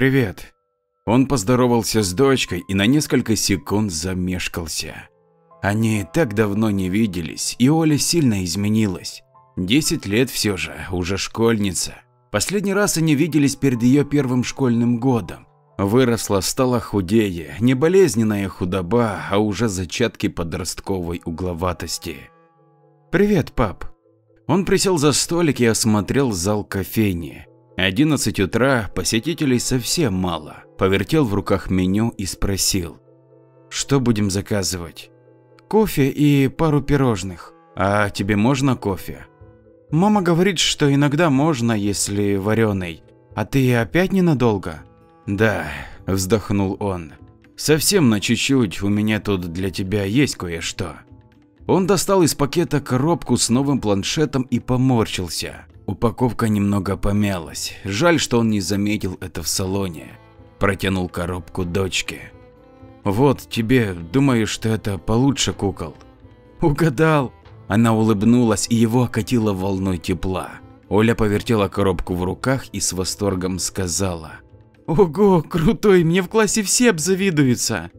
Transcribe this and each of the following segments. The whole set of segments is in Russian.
Привет. Он поздоровался с дочкой и на несколько секунд замешкался. Они так давно не виделись, и Оля сильно изменилась. Десять лет все же, уже школьница. Последний раз они виделись перед ее первым школьным годом. Выросла, стала худее, не болезненная худоба, а уже зачатки подростковой угловатости. «Привет, пап». Он присел за столик и осмотрел зал кофейни. 11 утра, посетителей совсем мало. Повертел в руках меню и спросил. «Что будем заказывать?» «Кофе и пару пирожных. А тебе можно кофе?» «Мама говорит, что иногда можно, если вареный. А ты опять ненадолго?» «Да», – вздохнул он. «Совсем на чуть-чуть, у меня тут для тебя есть кое-что». Он достал из пакета коробку с новым планшетом и поморщился. Упаковка немного помялась. Жаль, что он не заметил это в салоне. Протянул коробку дочке. «Вот тебе, думаю, что это получше кукол». «Угадал!» Она улыбнулась и его окатила волной тепла. Оля повертела коробку в руках и с восторгом сказала. Ого, крутой, мне в классе все обзавидуются.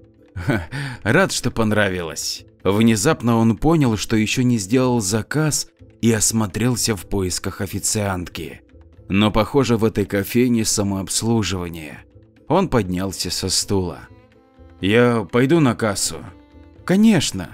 Рад, что понравилось. Внезапно он понял, что еще не сделал заказ и осмотрелся в поисках официантки. Но похоже в этой кофейне самообслуживание. Он поднялся со стула. Я пойду на кассу. Конечно.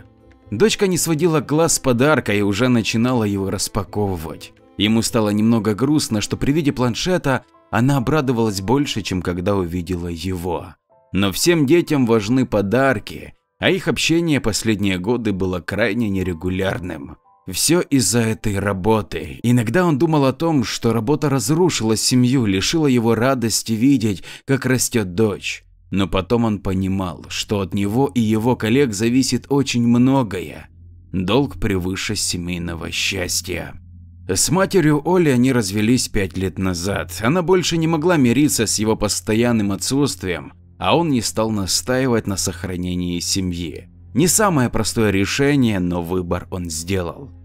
Дочка не сводила глаз с подарка и уже начинала его распаковывать. Ему стало немного грустно, что при виде планшета она обрадовалась больше, чем когда увидела его. Но всем детям важны подарки, а их общение последние годы было крайне нерегулярным. Все из-за этой работы. Иногда он думал о том, что работа разрушила семью, лишила его радости видеть, как растет дочь. Но потом он понимал, что от него и его коллег зависит очень многое. Долг превыше семейного счастья. С матерью Оли они развелись пять лет назад. Она больше не могла мириться с его постоянным отсутствием, а он не стал настаивать на сохранении семьи. Не самое простое решение, но выбор он сделал.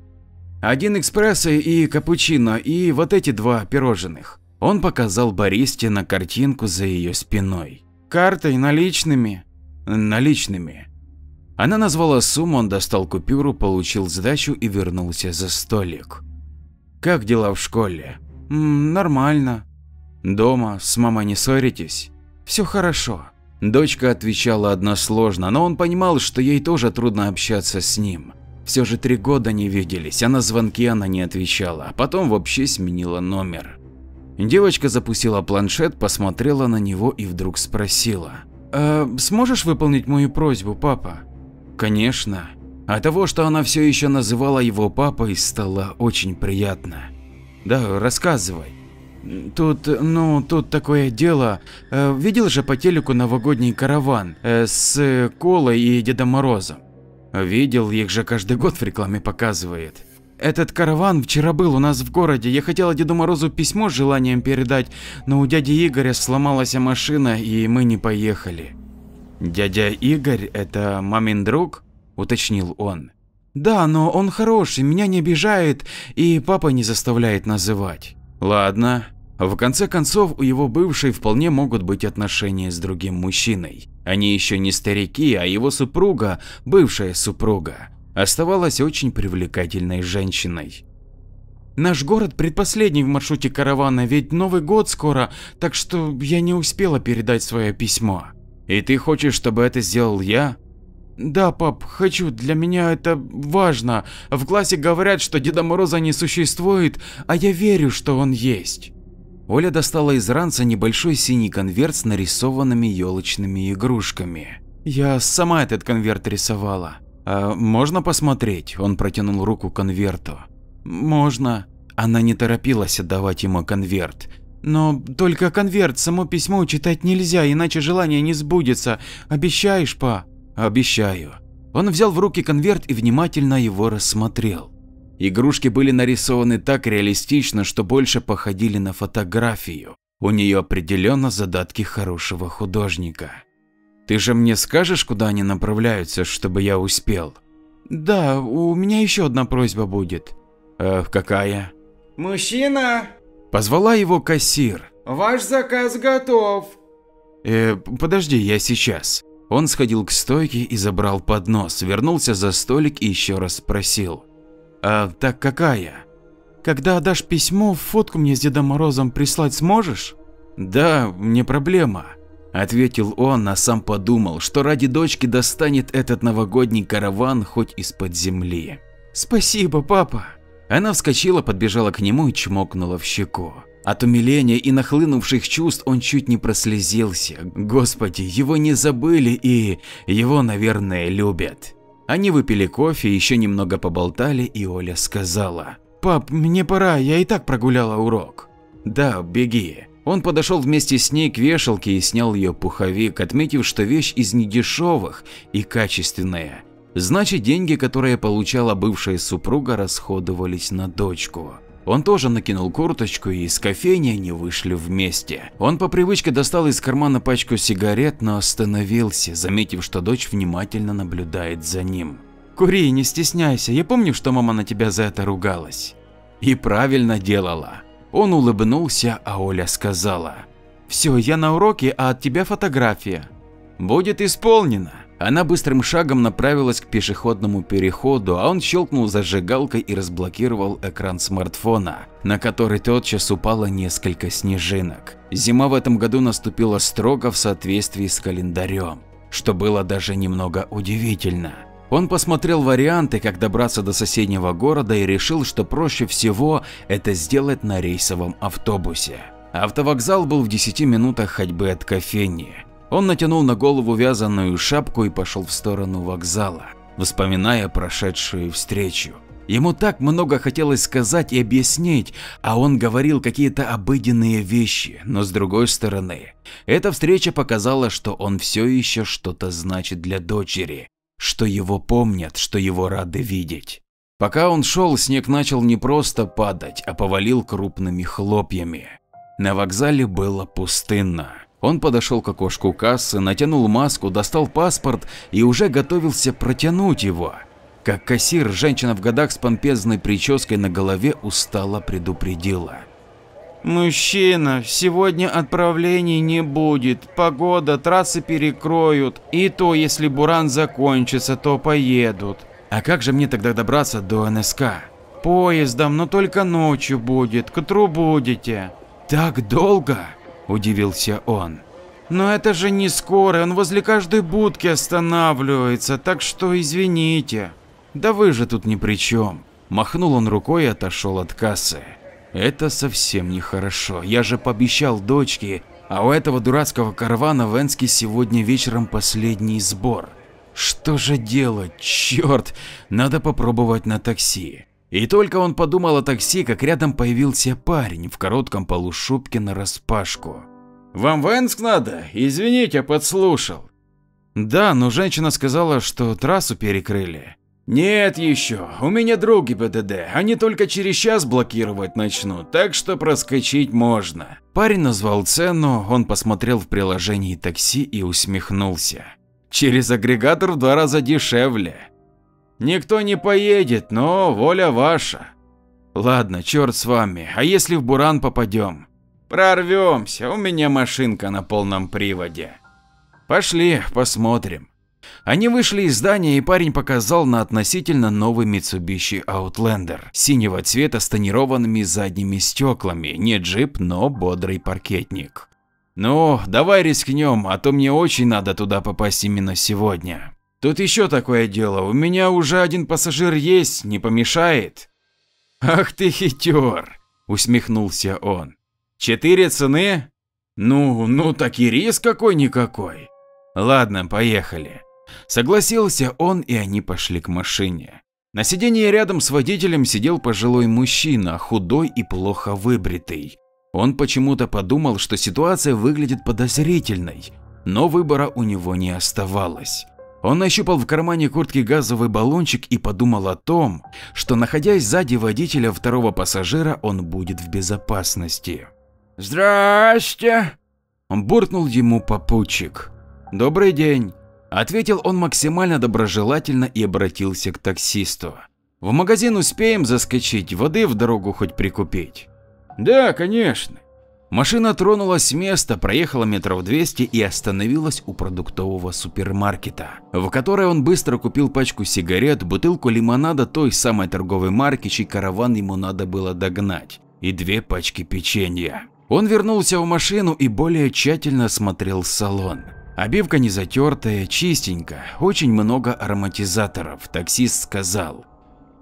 Один экспрессо и капучино, и вот эти два пирожных. Он показал Бористе на картинку за ее спиной. Картой, наличными? Наличными. Она назвала сумму, он достал купюру, получил сдачу и вернулся за столик. Как дела в школе? М нормально. Дома с мамой не ссоритесь? Все хорошо. Дочка отвечала односложно, но он понимал, что ей тоже трудно общаться с ним. Все же три года не виделись, а на звонки она не отвечала, а потом вообще сменила номер. Девочка запустила планшет, посмотрела на него и вдруг спросила. «А сможешь выполнить мою просьбу, папа?» «Конечно. А того, что она все еще называла его папой, стало очень приятно. Да, рассказывай. Тут, ну, тут такое дело. Э, видел же по телеку новогодний караван э, с Колой и Дедом Морозом? Видел, их же каждый год в рекламе показывает. Этот караван вчера был у нас в городе. Я хотела Деду Морозу письмо с желанием передать, но у дяди Игоря сломалась машина и мы не поехали. Дядя Игорь – это мамин друг? – уточнил он. «Да, но он хороший, меня не обижает и папа не заставляет называть». «Ладно. В конце концов, у его бывшей вполне могут быть отношения с другим мужчиной. Они еще не старики, а его супруга, бывшая супруга, оставалась очень привлекательной женщиной. Наш город предпоследний в маршруте каравана, ведь Новый год скоро, так что я не успела передать свое письмо. И ты хочешь, чтобы это сделал я? Да, пап, хочу, для меня это важно. В классе говорят, что Деда Мороза не существует, а я верю, что он есть. Оля достала из ранца небольшой синий конверт с нарисованными елочными игрушками. Я сама этот конверт рисовала. А можно посмотреть? Он протянул руку к конверту. Можно. Она не торопилась отдавать ему конверт. Но только конверт, само письмо читать нельзя, иначе желание не сбудется. Обещаешь, па? Обещаю. Он взял в руки конверт и внимательно его рассмотрел. Игрушки были нарисованы так реалистично, что больше походили на фотографию. У нее определенно задатки хорошего художника. Ты же мне скажешь, куда они направляются, чтобы я успел? Да, у меня еще одна просьба будет. Э, какая? Мужчина! Позвала его кассир. Ваш заказ готов. Э, подожди, я сейчас. Он сходил к стойке и забрал поднос, вернулся за столик и еще раз спросил. А так какая? Когда отдашь письмо, фотку мне с Дедом Морозом прислать сможешь? Да, не проблема. Ответил он, а сам подумал, что ради дочки достанет этот новогодний караван хоть из-под земли. Спасибо, папа. Она вскочила, подбежала к нему и чмокнула в щеку. От умиления и нахлынувших чувств он чуть не прослезился. Господи, его не забыли и его, наверное, любят. Они выпили кофе, еще немного поболтали, и Оля сказала. «Пап, мне пора, я и так прогуляла урок». «Да, беги». Он подошел вместе с ней к вешалке и снял ее пуховик, отметив, что вещь из недешевых и качественная. Значит, деньги, которые получала бывшая супруга, расходовались на дочку. Он тоже накинул курточку и из кофейни они вышли вместе. Он по привычке достал из кармана пачку сигарет, но остановился, заметив, что дочь внимательно наблюдает за ним. «Кури, не стесняйся, я помню, что мама на тебя за это ругалась». И правильно делала. Он улыбнулся, а Оля сказала. «Все, я на уроке, а от тебя фотография». «Будет исполнено». Она быстрым шагом направилась к пешеходному переходу, а он щелкнул зажигалкой и разблокировал экран смартфона, на который тотчас упало несколько снежинок. Зима в этом году наступила строго в соответствии с календарем, что было даже немного удивительно. Он посмотрел варианты, как добраться до соседнего города и решил, что проще всего это сделать на рейсовом автобусе. Автовокзал был в 10 минутах ходьбы от кофейни. Он натянул на голову вязаную шапку и пошел в сторону вокзала, вспоминая прошедшую встречу. Ему так много хотелось сказать и объяснить, а он говорил какие-то обыденные вещи, но с другой стороны, эта встреча показала, что он все еще что-то значит для дочери, что его помнят, что его рады видеть. Пока он шел, снег начал не просто падать, а повалил крупными хлопьями. На вокзале было пустынно. Он подошел к окошку кассы, натянул маску, достал паспорт и уже готовился протянуть его. Как кассир, женщина в годах с помпезной прической на голове устало предупредила. «Мужчина, сегодня отправлений не будет, погода, трассы перекроют, и то, если буран закончится, то поедут». «А как же мне тогда добраться до НСК?» «Поездом, но только ночью будет, к утру будете». «Так долго?» – удивился он. «Но это же не скорый, он возле каждой будки останавливается, так что извините». «Да вы же тут ни при чем». Махнул он рукой и отошел от кассы. «Это совсем нехорошо, я же пообещал дочке, а у этого дурацкого каравана в Энске сегодня вечером последний сбор. Что же делать, черт, надо попробовать на такси». И только он подумал о такси, как рядом появился парень в коротком полушубке нараспашку. «Вам в Энск надо? Извините, подслушал». «Да, но женщина сказала, что трассу перекрыли». «Нет еще, у меня друг ГИБДД, они только через час блокировать начнут, так что проскочить можно». Парень назвал цену, он посмотрел в приложении такси и усмехнулся. «Через агрегатор в два раза дешевле». Никто не поедет, но воля ваша. Ладно, черт с вами, а если в буран попадем? Прорвемся, у меня машинка на полном приводе. Пошли, посмотрим. Они вышли из здания, и парень показал на относительно новый Mitsubishi Outlander синего цвета с тонированными задними стеклами, не джип, но бодрый паркетник. Ну, давай рискнем, а то мне очень надо туда попасть именно сегодня. Тут еще такое дело, у меня уже один пассажир есть, не помешает. Ах ты хитер, усмехнулся он. Четыре цены? Ну, ну так и риск какой-никакой. Ладно, поехали. Согласился он, и они пошли к машине. На сиденье рядом с водителем сидел пожилой мужчина, худой и плохо выбритый. Он почему-то подумал, что ситуация выглядит подозрительной, но выбора у него не оставалось. Он нащупал в кармане куртки газовый баллончик и подумал о том, что находясь сзади водителя второго пассажира, он будет в безопасности. «Здрасте!» Буркнул ему попутчик. «Добрый день!» Ответил он максимально доброжелательно и обратился к таксисту. «В магазин успеем заскочить, воды в дорогу хоть прикупить?» «Да, конечно. Машина тронулась с места, проехала метров 200 и остановилась у продуктового супермаркета, в которой он быстро купил пачку сигарет, бутылку лимонада той самой торговой марки, чей караван ему надо было догнать, и две пачки печенья. Он вернулся в машину и более тщательно осмотрел салон. Обивка не затертая, чистенькая, очень много ароматизаторов. Таксист сказал.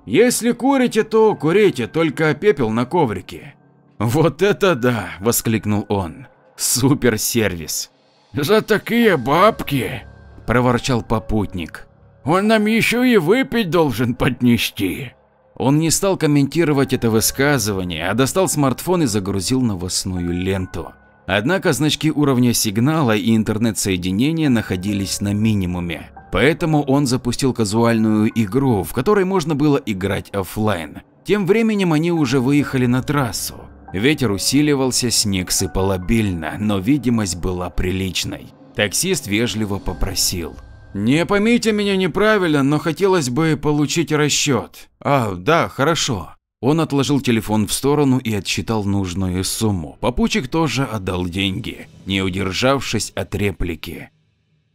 «Если курите, то курите, только пепел на коврике. «Вот это да!» – воскликнул он. «Суперсервис!» «За такие бабки!» – проворчал попутник. «Он нам еще и выпить должен поднести!» Он не стал комментировать это высказывание, а достал смартфон и загрузил новостную ленту. Однако значки уровня сигнала и интернет-соединения находились на минимуме, поэтому он запустил казуальную игру, в которой можно было играть офлайн. Тем временем они уже выехали на трассу. Ветер усиливался, снег сыпал обильно, но видимость была приличной. Таксист вежливо попросил. «Не поймите меня неправильно, но хотелось бы получить расчет». «А, да, хорошо». Он отложил телефон в сторону и отсчитал нужную сумму. Попутчик тоже отдал деньги, не удержавшись от реплики.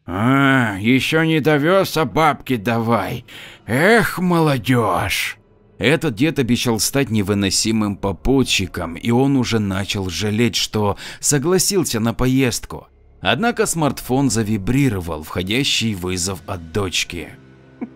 «А, еще не довез, а бабки давай. Эх, молодежь!» Этот дед обещал стать невыносимым попутчиком, и он уже начал жалеть, что согласился на поездку. Однако смартфон завибрировал, входящий вызов от дочки.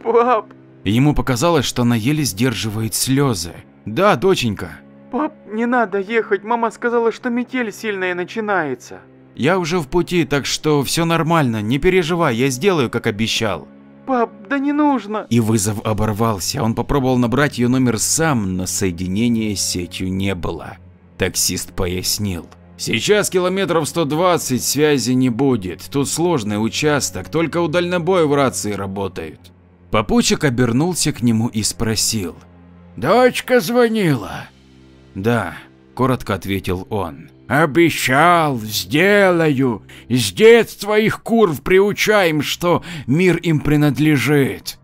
«Пап!» Ему показалось, что она еле сдерживает слезы. «Да, доченька». «Пап, не надо ехать, мама сказала, что метель сильная начинается». «Я уже в пути, так что все нормально, не переживай, я сделаю, как обещал». Пап, да не нужно. И вызов оборвался. Он попробовал набрать ее номер сам, но соединения с сетью не было. Таксист пояснил. Сейчас километров 120 связи не будет. Тут сложный участок, только у дальнобоя рации работают. Попутчик обернулся к нему и спросил. Дочка звонила? Да, коротко ответил он. Обещал, сделаю. С детства их курв приучаем, что мир им принадлежит.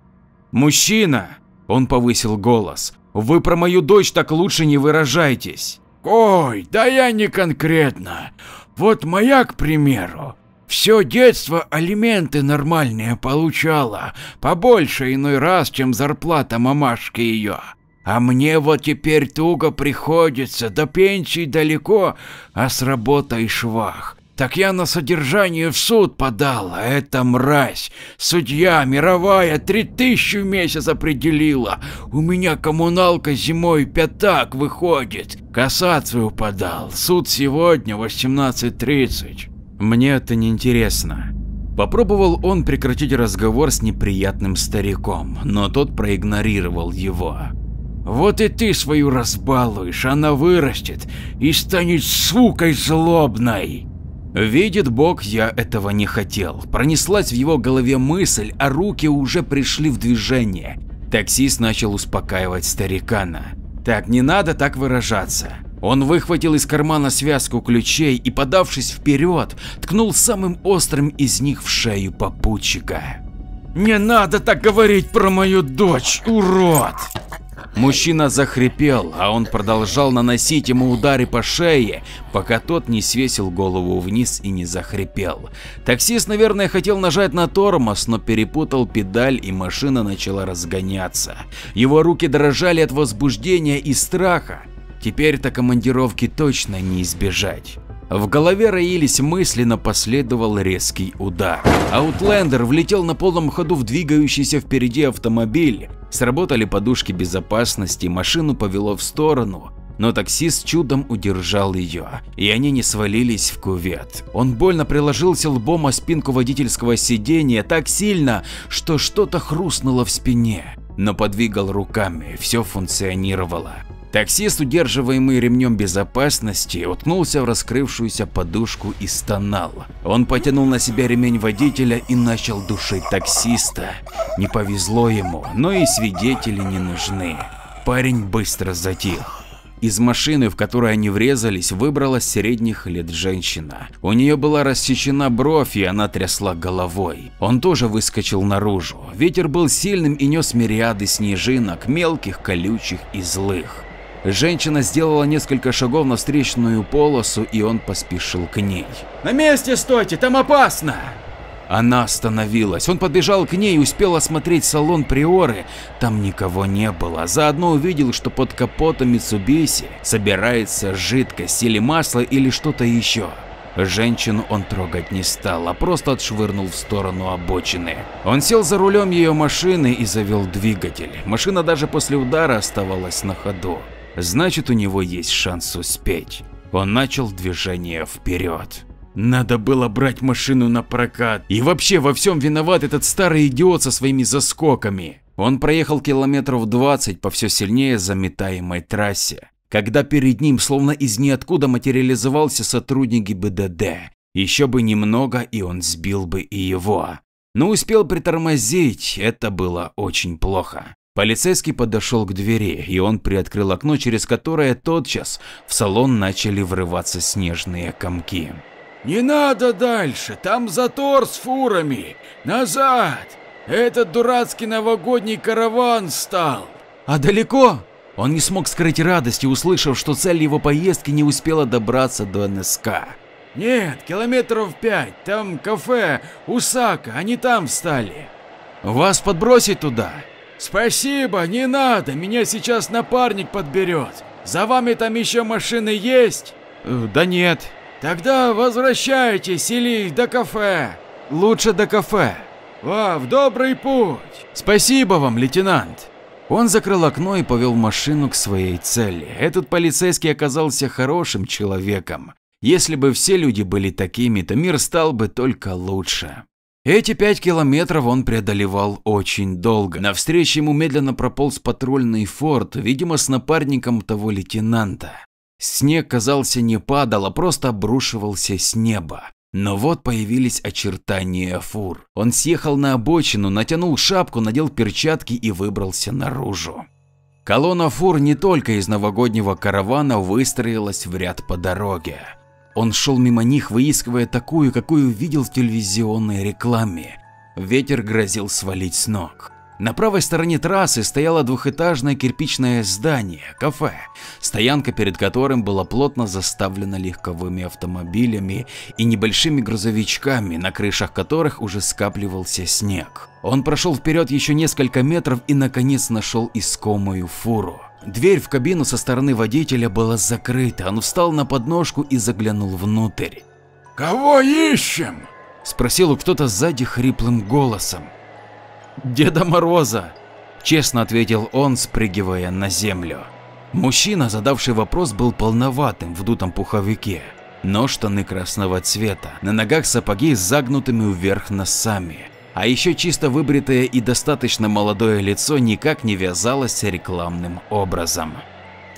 Мужчина, он повысил голос, вы про мою дочь так лучше не выражайтесь. Ой, да я не конкретно. Вот моя, к примеру, все детство алименты нормальные получала, побольше иной раз, чем зарплата мамашки ее. А мне вот теперь туго приходится, до пенсии далеко, а с работой швах. Так я на содержание в суд подал, а эта мразь, судья мировая, три тысячи в месяц определила. У меня коммуналка зимой пятак выходит. Кассацию подал, суд сегодня 18.30. Мне это не интересно. Попробовал он прекратить разговор с неприятным стариком, но тот проигнорировал его. Вот и ты свою разбалуешь, она вырастет и станет сукой злобной. Видит Бог, я этого не хотел. Пронеслась в его голове мысль, а руки уже пришли в движение. Таксист начал успокаивать старикана. Так, не надо так выражаться. Он выхватил из кармана связку ключей и, подавшись вперед, ткнул самым острым из них в шею попутчика. «Не надо так говорить про мою дочь, урод!» Мужчина захрипел, а он продолжал наносить ему удары по шее, пока тот не свесил голову вниз и не захрипел. Таксист, наверное, хотел нажать на тормоз, но перепутал педаль и машина начала разгоняться. Его руки дрожали от возбуждения и страха. Теперь-то командировки точно не избежать. В голове роились мысли, но последовал резкий удар. Аутлендер влетел на полном ходу в двигающийся впереди автомобиль. Сработали подушки безопасности, машину повело в сторону, но таксист чудом удержал ее, и они не свалились в кувет. Он больно приложился лбом о спинку водительского сиденья так сильно, что что-то хрустнуло в спине, но подвигал руками, все функционировало. Таксист, удерживаемый ремнем безопасности, уткнулся в раскрывшуюся подушку и стонал. Он потянул на себя ремень водителя и начал душить таксиста. Не повезло ему, но и свидетели не нужны. Парень быстро затих. Из машины, в которой они врезались, выбралась средних лет женщина. У нее была рассечена бровь, и она трясла головой. Он тоже выскочил наружу. Ветер был сильным и нес мириады снежинок, мелких, колючих и злых. Женщина сделала несколько шагов на встречную полосу, и он поспешил к ней. «На месте стойте, там опасно!» Она остановилась. Он подбежал к ней и успел осмотреть салон Приоры. Там никого не было. Заодно увидел, что под капотом Митсубиси собирается жидкость или масло или что-то еще. Женщину он трогать не стал, а просто отшвырнул в сторону обочины. Он сел за рулем ее машины и завел двигатель. Машина даже после удара оставалась на ходу. Значит, у него есть шанс успеть. Он начал движение вперед. Надо было брать машину на прокат. И вообще во всем виноват этот старый идиот со своими заскоками. Он проехал километров 20 по все сильнее заметаемой трассе, когда перед ним словно из ниоткуда материализовался сотрудник ГИБДД. Еще бы немного и он сбил бы и его. Но успел притормозить, это было очень плохо. Полицейский подошел к двери, и он приоткрыл окно, через которое тотчас в салон начали врываться снежные комки. «Не надо дальше, там затор с фурами! Назад! Этот дурацкий новогодний караван стал!» «А далеко?» Он не смог скрыть радости, услышав, что цель его поездки не успела добраться до НСК. «Нет, километров пять, там кафе, Усака, они там встали». «Вас подбросить туда?» «Спасибо, не надо, меня сейчас напарник подберет. За вами там еще машины есть?» э, «Да нет». «Тогда возвращайтесь или до кафе». «Лучше до кафе». «А, в добрый путь». «Спасибо вам, лейтенант». Он закрыл окно и повел машину к своей цели. Этот полицейский оказался хорошим человеком. Если бы все люди были такими, то мир стал бы только лучше. Эти пять километров он преодолевал очень долго. Навстречу ему медленно прополз патрульный форт, видимо, с напарником того лейтенанта. Снег, казался, не падал, а просто обрушивался с неба. Но вот появились очертания фур. Он съехал на обочину, натянул шапку, надел перчатки и выбрался наружу. Колонна фур не только из новогоднего каравана выстроилась в ряд по дороге. Он шел мимо них, выискивая такую, какую видел в телевизионной рекламе. Ветер грозил свалить с ног. На правой стороне трассы стояло двухэтажное кирпичное здание, кафе, стоянка перед которым была плотно заставлена легковыми автомобилями и небольшими грузовичками, на крышах которых уже скапливался снег. Он прошел вперед еще несколько метров и наконец нашел искомую фуру. Дверь в кабину со стороны водителя была закрыта, он встал на подножку и заглянул внутрь. «Кого ищем?» – спросил кто-то сзади хриплым голосом. Деда Мороза, честно ответил он, спрыгивая на землю. Мужчина, задавший вопрос, был полноватым в дутом пуховике, но штаны красного цвета, на ногах сапоги с загнутыми вверх носами, а еще чисто выбритое и достаточно молодое лицо никак не вязалось с рекламным образом.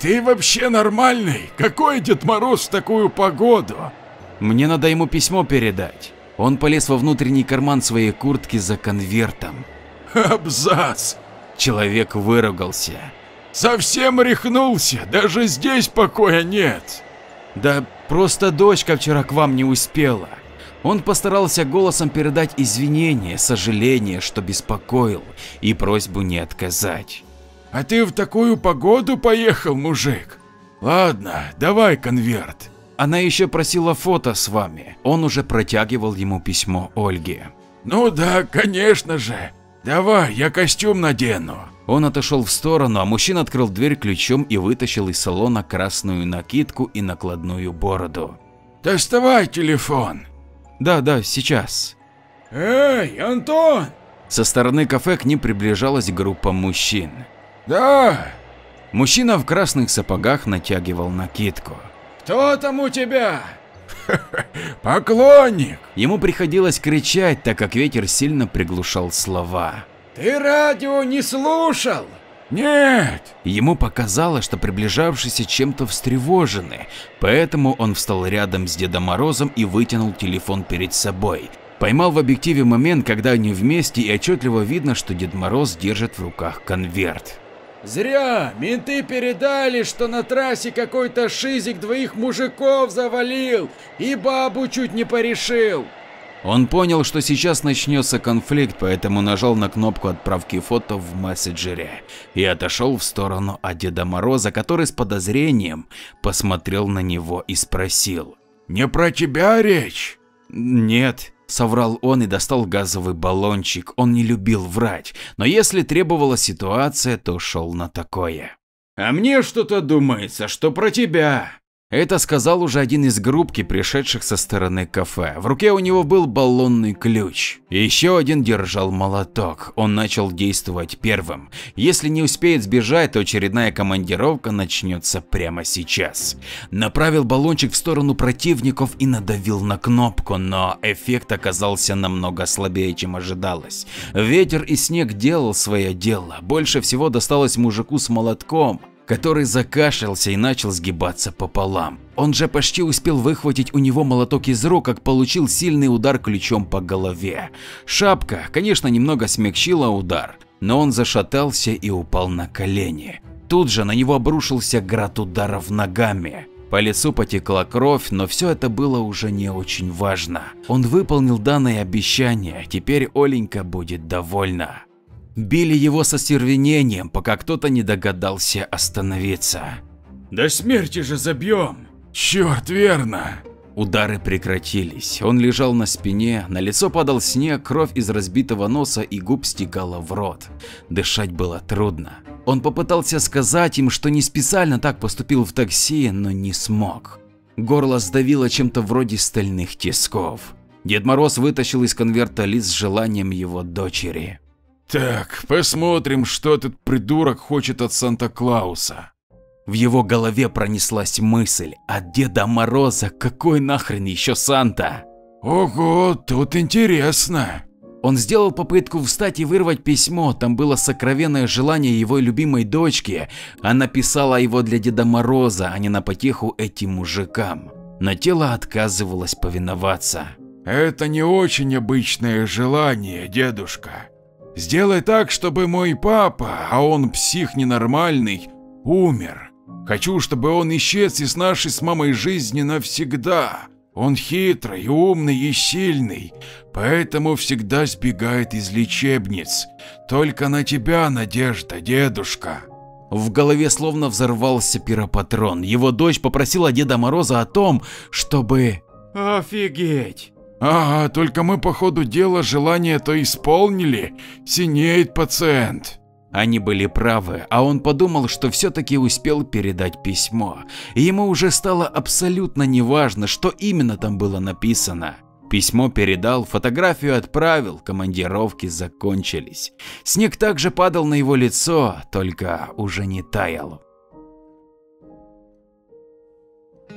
«Ты вообще нормальный? Какой Дед Мороз в такую погоду?» «Мне надо ему письмо передать». Он полез во внутренний карман своей куртки за конвертом. Абзац! Человек выругался. Совсем рехнулся, даже здесь покоя нет. Да просто дочка вчера к вам не успела. Он постарался голосом передать извинения, сожаление, что беспокоил, и просьбу не отказать. А ты в такую погоду поехал, мужик? Ладно, давай конверт. Она еще просила фото с вами. Он уже протягивал ему письмо Ольге. Ну да, конечно же. «Давай, я костюм надену». Он отошел в сторону, а мужчина открыл дверь ключом и вытащил из салона красную накидку и накладную бороду. «Доставай телефон». «Да, да, сейчас». «Эй, Антон!» Со стороны кафе к ним приближалась группа мужчин. «Да!» Мужчина в красных сапогах натягивал накидку. «Кто там у тебя?» Поклонник! Ему приходилось кричать, так как ветер сильно приглушал слова. Ты радио не слушал? Нет! Ему показалось, что приближавшиеся чем-то встревожены, поэтому он встал рядом с Дедом Морозом и вытянул телефон перед собой. Поймал в объективе момент, когда они вместе и отчетливо видно, что Дед Мороз держит в руках конверт. Зря! Менты передали, что на трассе какой-то шизик двоих мужиков завалил и бабу чуть не порешил. Он понял, что сейчас начнется конфликт, поэтому нажал на кнопку отправки фото в мессенджере и отошел в сторону от Деда Мороза, который с подозрением посмотрел на него и спросил. «Не про тебя речь?» «Нет», – соврал он и достал газовый баллончик. Он не любил врать, но если требовала ситуация, то шел на такое. «А мне что-то думается, что про тебя», это сказал уже один из группки, пришедших со стороны кафе. В руке у него был баллонный ключ. Еще один держал молоток. Он начал действовать первым. Если не успеет сбежать, то очередная командировка начнется прямо сейчас. Направил баллончик в сторону противников и надавил на кнопку, но эффект оказался намного слабее, чем ожидалось. Ветер и снег делал свое дело. Больше всего досталось мужику с молотком который закашлялся и начал сгибаться пополам. Он же почти успел выхватить у него молоток из рук, как получил сильный удар ключом по голове. Шапка, конечно, немного смягчила удар, но он зашатался и упал на колени. Тут же на него обрушился град ударов ногами. По лицу потекла кровь, но все это было уже не очень важно. Он выполнил данное обещание, теперь Оленька будет довольна. Били его со стервенением, пока кто-то не догадался остановиться. «До смерти же забьем! Черт, верно!» Удары прекратились. Он лежал на спине, на лицо падал снег, кровь из разбитого носа и губ стекала в рот. Дышать было трудно. Он попытался сказать им, что не специально так поступил в такси, но не смог. Горло сдавило чем-то вроде стальных тисков. Дед Мороз вытащил из конверта лист с желанием его дочери. Так, посмотрим, что этот придурок хочет от Санта-Клауса. В его голове пронеслась мысль, от Деда Мороза какой нахрен еще Санта? Ого, тут интересно. Он сделал попытку встать и вырвать письмо, там было сокровенное желание его любимой дочки, она писала его для Деда Мороза, а не на потеху этим мужикам. Но тело отказывалось повиноваться. Это не очень обычное желание, дедушка. Сделай так, чтобы мой папа, а он псих ненормальный, умер. Хочу, чтобы он исчез из нашей с мамой жизни навсегда. Он хитрый, умный и сильный, поэтому всегда сбегает из лечебниц. Только на тебя надежда, дедушка. В голове словно взорвался пиропатрон. Его дочь попросила Деда Мороза о том, чтобы… Офигеть! Ага, только мы по ходу дела желание-то исполнили. Синеет пациент. Они были правы, а он подумал, что все-таки успел передать письмо. И ему уже стало абсолютно неважно, что именно там было написано. Письмо передал, фотографию отправил, командировки закончились. Снег также падал на его лицо, только уже не таял.